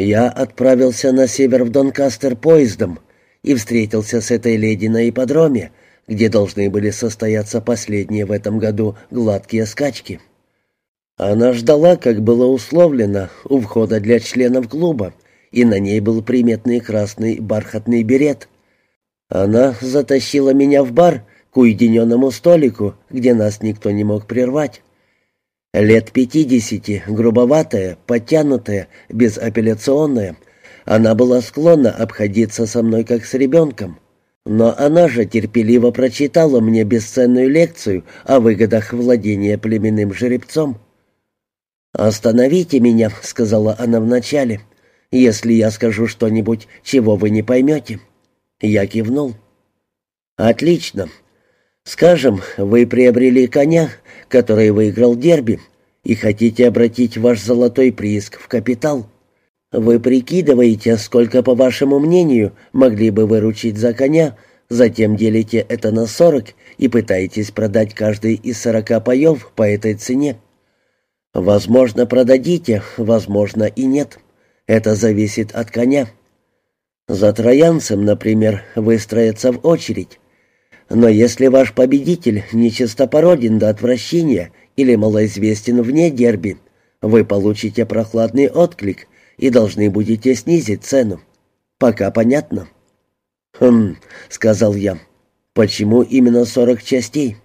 Я отправился на север в Донкастер поездом и встретился с этой леди на ипподроме, где должны были состояться последние в этом году гладкие скачки. Она ждала, как было условлено, у входа для членов клуба, и на ней был приметный красный бархатный берет. Она затащила меня в бар к уединенному столику, где нас никто не мог прервать. Лет пятидесяти, грубоватая, подтянутая, безапелляционная, она была склонна обходиться со мной как с ребенком. Но она же терпеливо прочитала мне бесценную лекцию о выгодах владения племенным жеребцом. «Остановите меня», — сказала она вначале, — «если я скажу что-нибудь, чего вы не поймете». Я кивнул. «Отлично. Скажем, вы приобрели коня, который выиграл дерби, и хотите обратить ваш золотой прииск в капитал. Вы прикидываете, сколько, по вашему мнению, могли бы выручить за коня, затем делите это на сорок и пытаетесь продать каждый из сорока паев по этой цене. Возможно, продадите, возможно и нет. Это зависит от коня. За троянцем, например, выстроятся в очередь. Но если ваш победитель нечистопороден до отвращения или малоизвестен вне дерби, вы получите прохладный отклик и должны будете снизить цену. Пока понятно?» «Хм», — сказал я, — «почему именно сорок частей?»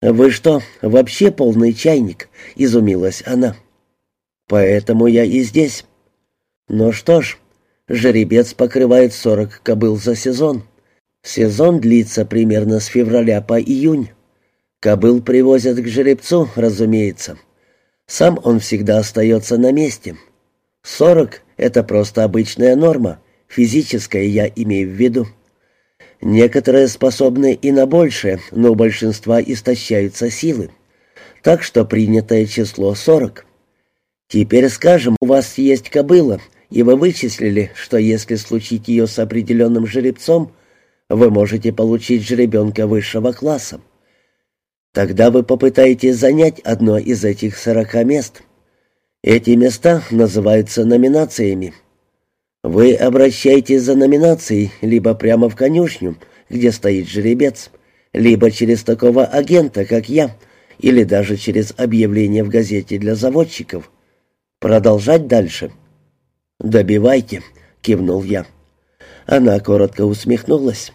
«Вы что, вообще полный чайник?» — изумилась она. «Поэтому я и здесь». «Ну что ж, жеребец покрывает сорок кобыл за сезон». Сезон длится примерно с февраля по июнь. Кобыл привозят к жеребцу, разумеется. Сам он всегда остается на месте. Сорок — это просто обычная норма, физическая я имею в виду. Некоторые способны и на большее, но у большинства истощаются силы. Так что принятое число сорок. Теперь скажем, у вас есть кобыла, и вы вычислили, что если случить ее с определенным жеребцом — вы можете получить жеребенка высшего класса. Тогда вы попытаетесь занять одно из этих сорока мест. Эти места называются номинациями. Вы обращаетесь за номинацией либо прямо в конюшню, где стоит жеребец, либо через такого агента, как я, или даже через объявление в газете для заводчиков. Продолжать дальше. «Добивайте», — кивнул я. Она коротко усмехнулась.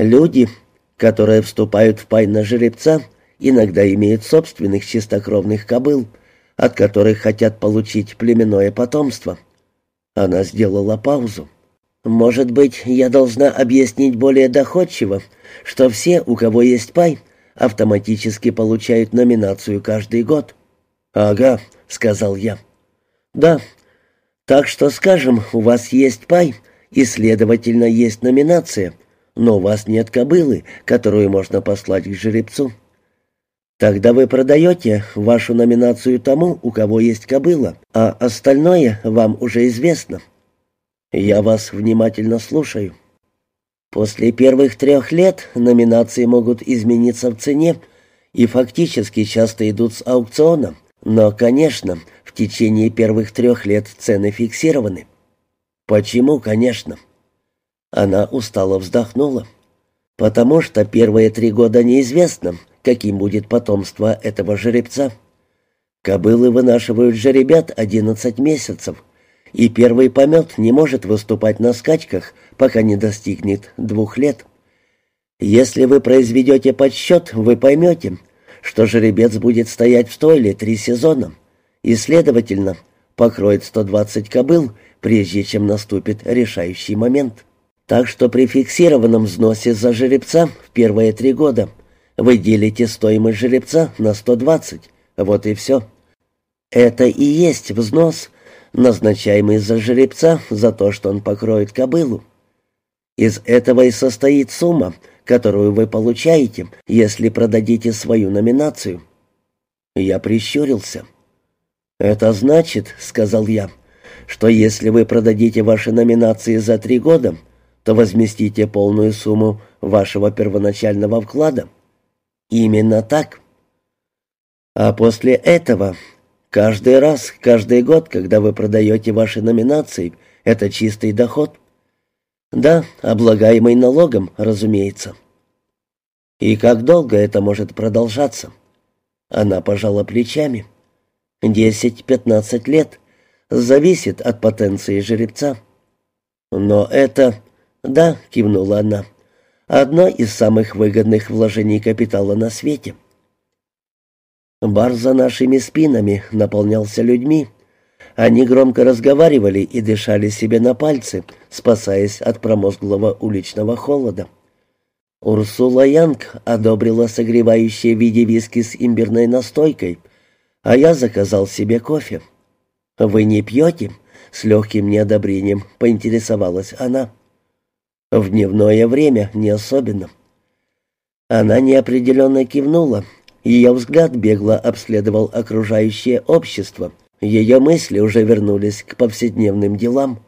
Люди, которые вступают в пай на жеребца, иногда имеют собственных чистокровных кобыл, от которых хотят получить племенное потомство. Она сделала паузу. «Может быть, я должна объяснить более доходчиво, что все, у кого есть пай, автоматически получают номинацию каждый год?» «Ага», — сказал я. «Да. Так что, скажем, у вас есть пай, и, следовательно, есть номинация, но у вас нет кобылы, которую можно послать к жеребцу. Тогда вы продаете вашу номинацию тому, у кого есть кобыла, а остальное вам уже известно. Я вас внимательно слушаю. После первых трех лет номинации могут измениться в цене и фактически часто идут с аукциона, но, конечно, в течение первых трех лет цены фиксированы. Почему, конечно? Она устало вздохнула. «Потому что первые три года неизвестно, каким будет потомство этого жеребца. Кобылы вынашивают жеребят одиннадцать месяцев, и первый помет не может выступать на скачках, пока не достигнет двух лет. Если вы произведете подсчет, вы поймете, что жеребец будет стоять в стойле три сезона, и, следовательно, покроет 120 кобыл, прежде чем наступит решающий момент». Так что при фиксированном взносе за жеребца в первые три года вы делите стоимость жеребца на 120. Вот и все. Это и есть взнос, назначаемый за жеребца за то, что он покроет кобылу. Из этого и состоит сумма, которую вы получаете, если продадите свою номинацию. Я прищурился. «Это значит, — сказал я, — что если вы продадите ваши номинации за три года, — то возместите полную сумму вашего первоначального вклада. Именно так. А после этого, Каждый раз, каждый год, когда вы продаете ваши номинации, это чистый доход. Да, облагаемый налогом, разумеется. И как долго это может продолжаться? Она пожала плечами. Десять-пятнадцать лет. Зависит от потенции жеребца. Но это... Да, кивнула она. Одно из самых выгодных вложений капитала на свете. Бар за нашими спинами наполнялся людьми. Они громко разговаривали и дышали себе на пальцы, спасаясь от промозглого уличного холода. Урсула Янг одобрила согревающее в виде виски с имбирной настойкой, а я заказал себе кофе. «Вы не пьете?» — с легким неодобрением поинтересовалась она. «В дневное время не особенно». Она неопределенно кивнула. Ее взгляд бегло обследовал окружающее общество. Ее мысли уже вернулись к повседневным делам.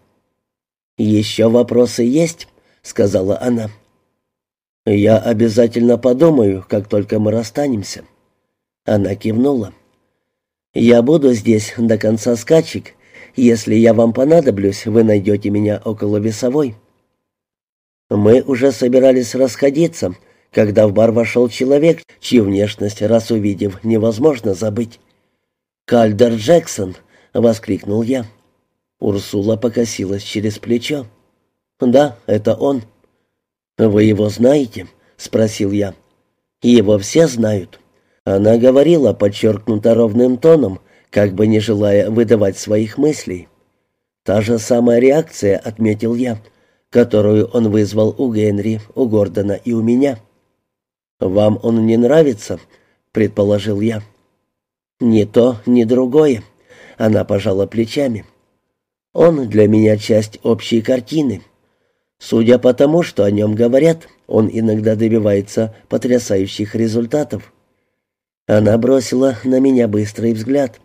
«Еще вопросы есть?» — сказала она. «Я обязательно подумаю, как только мы расстанемся». Она кивнула. «Я буду здесь до конца скачек. Если я вам понадоблюсь, вы найдете меня около весовой». Мы уже собирались расходиться, когда в бар вошел человек, чью внешность, раз увидев, невозможно забыть. «Кальдер Джексон!» — воскликнул я. Урсула покосилась через плечо. «Да, это он». «Вы его знаете?» — спросил я. «Его все знают». Она говорила подчеркнуто ровным тоном, как бы не желая выдавать своих мыслей. Та же самая реакция, отметил я, которую он вызвал у Генри, у Гордона и у меня. «Вам он не нравится?» — предположил я. «Ни то, ни другое», — она пожала плечами. «Он для меня часть общей картины». Судя по тому, что о нем говорят, он иногда добивается потрясающих результатов. Она бросила на меня быстрый взгляд.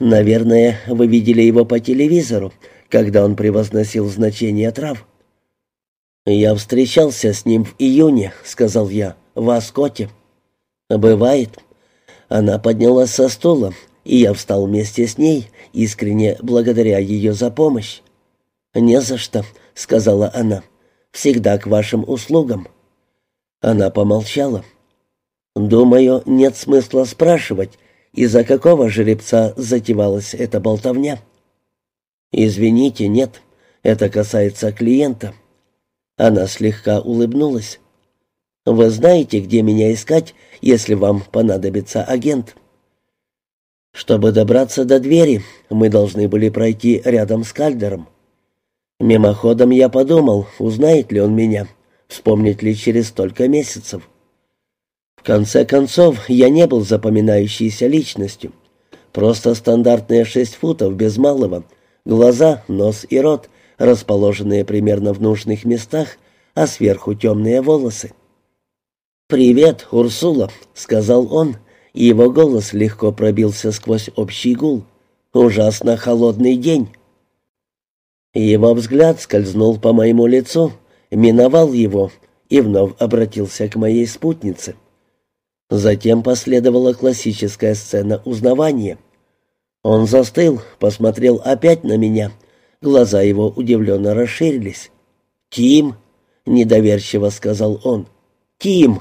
«Наверное, вы видели его по телевизору, когда он превозносил значение трав». «Я встречался с ним в июне», — сказал я, — «в Аскоте». «Бывает». Она поднялась со стула, и я встал вместе с ней, искренне благодаря ее за помощь. «Не за что», — сказала она. «Всегда к вашим услугам». Она помолчала. «Думаю, нет смысла спрашивать, из-за какого жеребца затевалась эта болтовня». «Извините, нет. Это касается клиента». Она слегка улыбнулась. «Вы знаете, где меня искать, если вам понадобится агент?» Чтобы добраться до двери, мы должны были пройти рядом с Кальдером. Мимоходом я подумал, узнает ли он меня, вспомнит ли через столько месяцев. В конце концов, я не был запоминающейся личностью. Просто стандартные шесть футов без малого, глаза, нос и рот, расположенные примерно в нужных местах, а сверху темные волосы. «Привет, Урсула», — сказал он, и его голос легко пробился сквозь общий гул. «Ужасно холодный день». Его взгляд скользнул по моему лицу, миновал его и вновь обратился к моей спутнице. Затем последовала классическая сцена узнавания. Он застыл, посмотрел опять на меня. Глаза его удивленно расширились. «Тим!» — недоверчиво сказал он. «Тим!»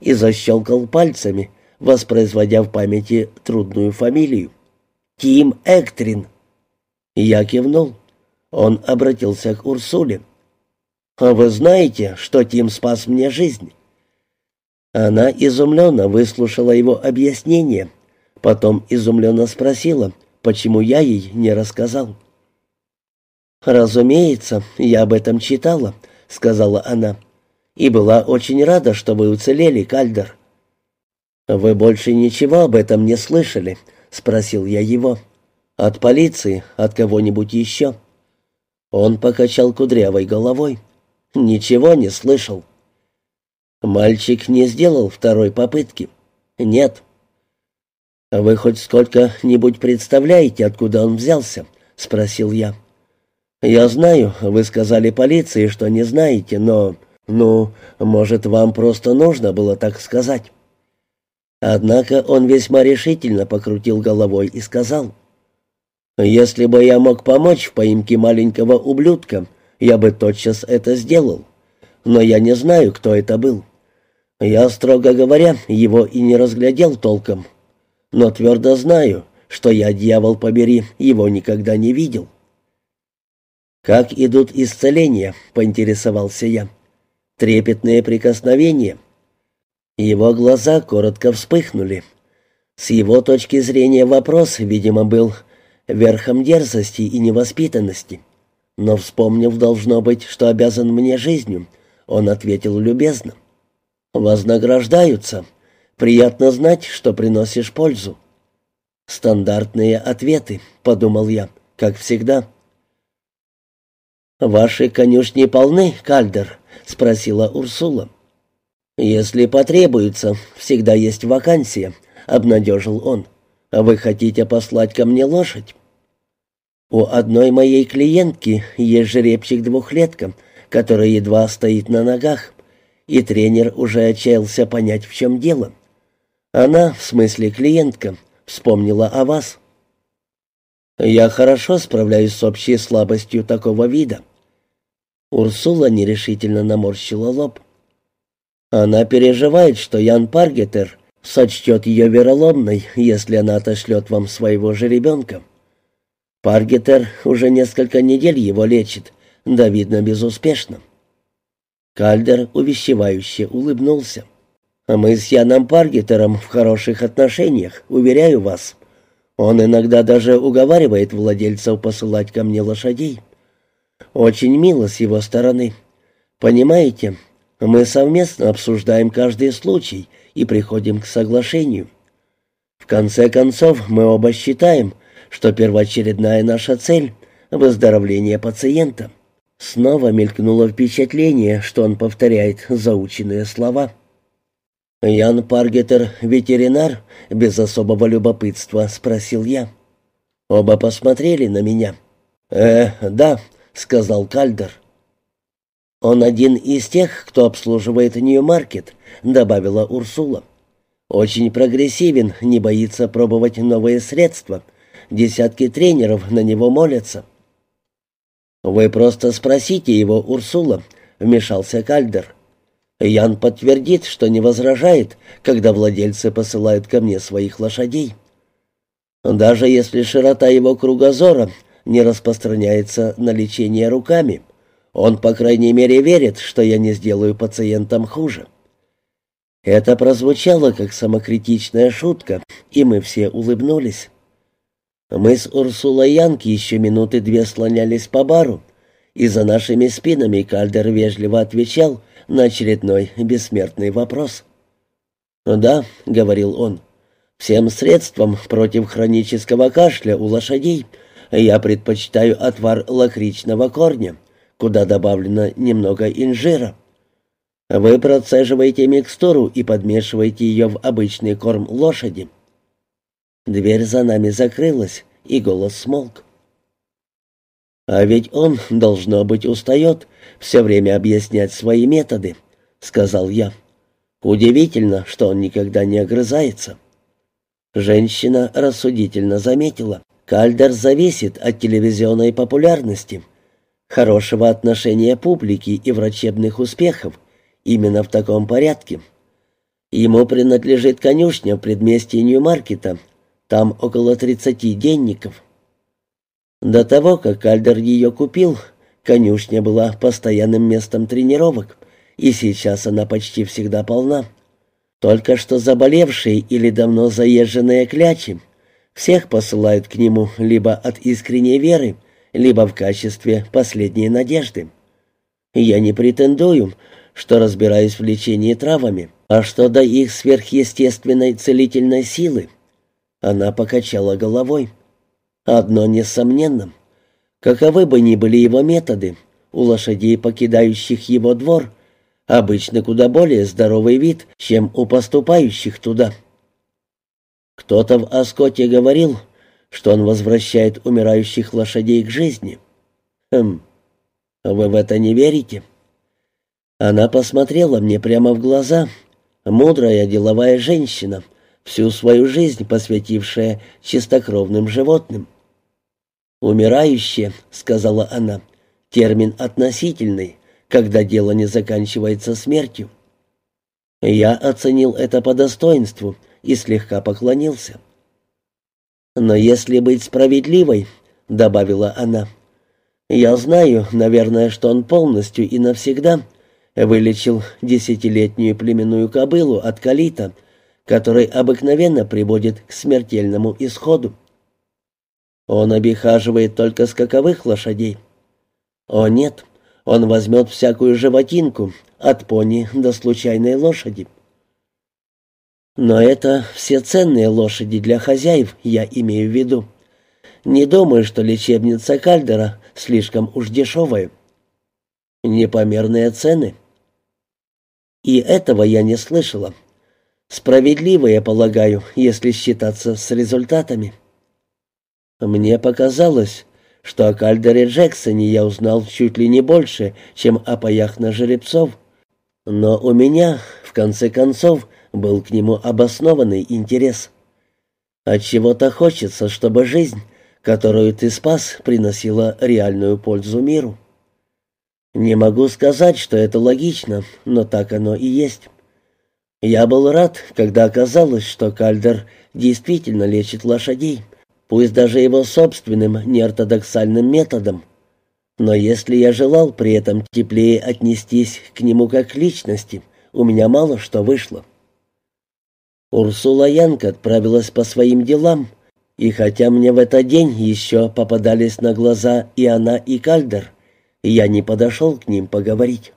И защелкал пальцами, воспроизводя в памяти трудную фамилию. «Тим Эктрин!» Я кивнул. Он обратился к Урсуле. «А вы знаете, что Тим спас мне жизнь?» Она изумленно выслушала его объяснение, потом изумленно спросила, почему я ей не рассказал. «Разумеется, я об этом читала», — сказала она, «и была очень рада, что вы уцелели, Кальдер». «Вы больше ничего об этом не слышали?» — спросил я его. «От полиции, от кого-нибудь еще?» Он покачал кудрявой головой. «Ничего не слышал». Мальчик не сделал второй попытки. «Нет». «Вы хоть сколько-нибудь представляете, откуда он взялся?» — спросил я. «Я знаю, вы сказали полиции, что не знаете, но... Ну, может, вам просто нужно было так сказать?» Однако он весьма решительно покрутил головой и сказал, «Если бы я мог помочь в поимке маленького ублюдка, я бы тотчас это сделал. Но я не знаю, кто это был. Я, строго говоря, его и не разглядел толком. Но твердо знаю, что я, дьявол побери, его никогда не видел». «Как идут исцеления?» — поинтересовался я. «Трепетные прикосновения». Его глаза коротко вспыхнули. С его точки зрения вопрос, видимо, был верхом дерзости и невоспитанности. Но, вспомнив, должно быть, что обязан мне жизнью, он ответил любезно. «Вознаграждаются. Приятно знать, что приносишь пользу». «Стандартные ответы», — подумал я, — «как всегда». «Ваши конюшни полны, Кальдер?» — спросила Урсула. «Если потребуется, всегда есть вакансия», — обнадежил он. «А вы хотите послать ко мне лошадь?» «У одной моей клиентки есть жеребчик-двухлетка, который едва стоит на ногах, и тренер уже отчаялся понять, в чем дело. Она, в смысле клиентка, вспомнила о вас». «Я хорошо справляюсь с общей слабостью такого вида». Урсула нерешительно наморщила лоб. Она переживает, что Ян Паргетер сочтет ее вероломной, если она отошлет вам своего же ребенка. Паргетер уже несколько недель его лечит, да, видно, безуспешно. Кальдер увещевающе улыбнулся. «А мы с Яном Паргетером в хороших отношениях, уверяю вас. Он иногда даже уговаривает владельцев посылать ко мне лошадей. Очень мило с его стороны. Понимаете, мы совместно обсуждаем каждый случай и приходим к соглашению. В конце концов, мы оба считаем, что первоочередная наша цель — выздоровление пациента. Снова мелькнуло впечатление, что он повторяет заученные слова. «Ян Паргетер — ветеринар?» — без особого любопытства спросил я. Оба посмотрели на меня. «Э, да», — сказал Кальдер. «Он один из тех, кто обслуживает Нью-Маркет», — добавила Урсула. «Очень прогрессивен, не боится пробовать новые средства. Десятки тренеров на него молятся». «Вы просто спросите его, Урсула», — вмешался Кальдер. Ян подтвердит, что не возражает, когда владельцы посылают ко мне своих лошадей. Даже если широта его кругозора не распространяется на лечение руками, он, по крайней мере, верит, что я не сделаю пациентам хуже. Это прозвучало как самокритичная шутка, и мы все улыбнулись. Мы с Урсулой Янки еще минуты две слонялись по бару, и за нашими спинами Кальдер вежливо отвечал на очередной бессмертный вопрос. «Да», — говорил он, — «всем средствам против хронического кашля у лошадей я предпочитаю отвар лакричного корня, куда добавлено немного инжира. Вы процеживаете микстуру и подмешиваете ее в обычный корм лошади». Дверь за нами закрылась, и голос смолк. «А ведь он, должно быть, устает все время объяснять свои методы», — сказал я. «Удивительно, что он никогда не огрызается». Женщина рассудительно заметила. «Кальдер зависит от телевизионной популярности, хорошего отношения публики и врачебных успехов, именно в таком порядке. Ему принадлежит конюшня в предместье Нью-Маркета, там около тридцати денников». До того, как Альдер ее купил, конюшня была постоянным местом тренировок, и сейчас она почти всегда полна. Только что заболевшие или давно заезженные клячи всех посылают к нему либо от искренней веры, либо в качестве последней надежды. Я не претендую, что разбираюсь в лечении травами, а что до их сверхъестественной целительной силы. Она покачала головой. Одно несомненно. Каковы бы ни были его методы, у лошадей, покидающих его двор, обычно куда более здоровый вид, чем у поступающих туда. Кто-то в Аскоте говорил, что он возвращает умирающих лошадей к жизни. Хм, вы в это не верите? Она посмотрела мне прямо в глаза, мудрая деловая женщина, всю свою жизнь посвятившая чистокровным животным. «Умирающие», — сказала она, — термин относительный, когда дело не заканчивается смертью. Я оценил это по достоинству и слегка поклонился. «Но если быть справедливой», — добавила она, — «я знаю, наверное, что он полностью и навсегда вылечил десятилетнюю племенную кобылу от калита, который обыкновенно приводит к смертельному исходу. Он обихаживает только скаковых лошадей. О нет, он возьмет всякую животинку, от пони до случайной лошади. Но это все ценные лошади для хозяев, я имею в виду. Не думаю, что лечебница Кальдера слишком уж дешевая. Непомерные цены. И этого я не слышала. Справедливо, я полагаю, если считаться с результатами. Мне показалось, что о Кальдере Джексоне я узнал чуть ли не больше, чем о паях на жеребцов. Но у меня, в конце концов, был к нему обоснованный интерес. От чего-то хочется, чтобы жизнь, которую ты спас, приносила реальную пользу миру. Не могу сказать, что это логично, но так оно и есть. Я был рад, когда оказалось, что Кальдер действительно лечит лошадей, пусть даже его собственным неортодоксальным методом. Но если я желал при этом теплее отнестись к нему как к личности, у меня мало что вышло. Урсула Янг отправилась по своим делам, и хотя мне в этот день еще попадались на глаза и она, и Кальдер, я не подошел к ним поговорить.